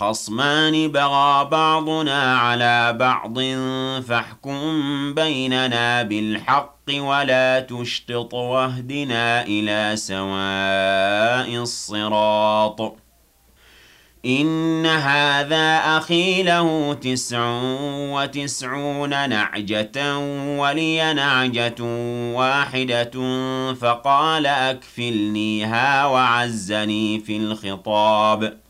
خصمان بغى بعضنا على بعض فاحكم بيننا بالحق ولا تشتط واهدنا إلى سواء الصراط. إن هذا أخي له تسع وتسعون نعجة ولي نعجة واحدة فقال أكفلنيها وعزني في الخطاب.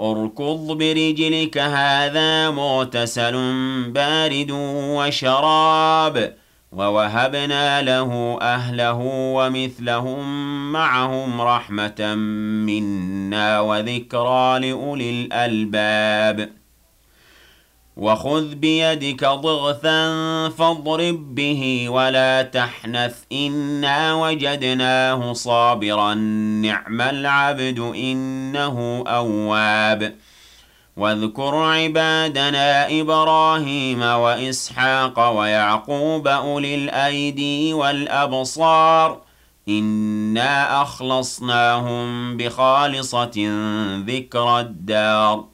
أركض برجلك هذا مغتسل بارد وشراب. ووهبنا له أهله ومثلهم معهم رحمة منا وذكرى لأولي الألباب. وَخُذْ بِيَدِكَ ضِغْثًا فَاضْرِب بِّهِ وَلَا تَحْنَثْ إِنَّا وَجَدْنَاهُ صَابِرًا نِّعْمَ الْعَبْدُ إِنَّهُ أَوَّابٌ. وَاذْكُرْ عِبَادَنَا إِبْرَاهِيمَ وَإِسْحَاقَ وَيَعْقُوبَ أُولِي الْأَيْدِي وَالْأَبْصَارِ إِنَّا أَخْلَصْنَاهُم بِخَالِصَةٍ ذِكْرَى الدَّارِ.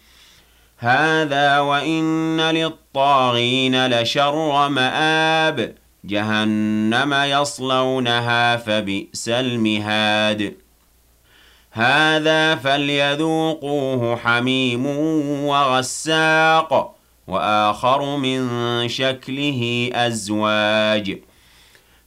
هَٰذَا وَإِنَّ لِلطَّاغِينَ لَشَرَّ مَآبٍ. جَهَنَّمَ يَصْلَوْنَهَا فَبِئْسَ الْمِهَادُ. هَٰذَا فَلْيَذُوقُوهُ حَمِيمٌ وَغَسَّاقٌ وَآخَرُ مِن شَكْلِهِ أَزْوَاجٌ.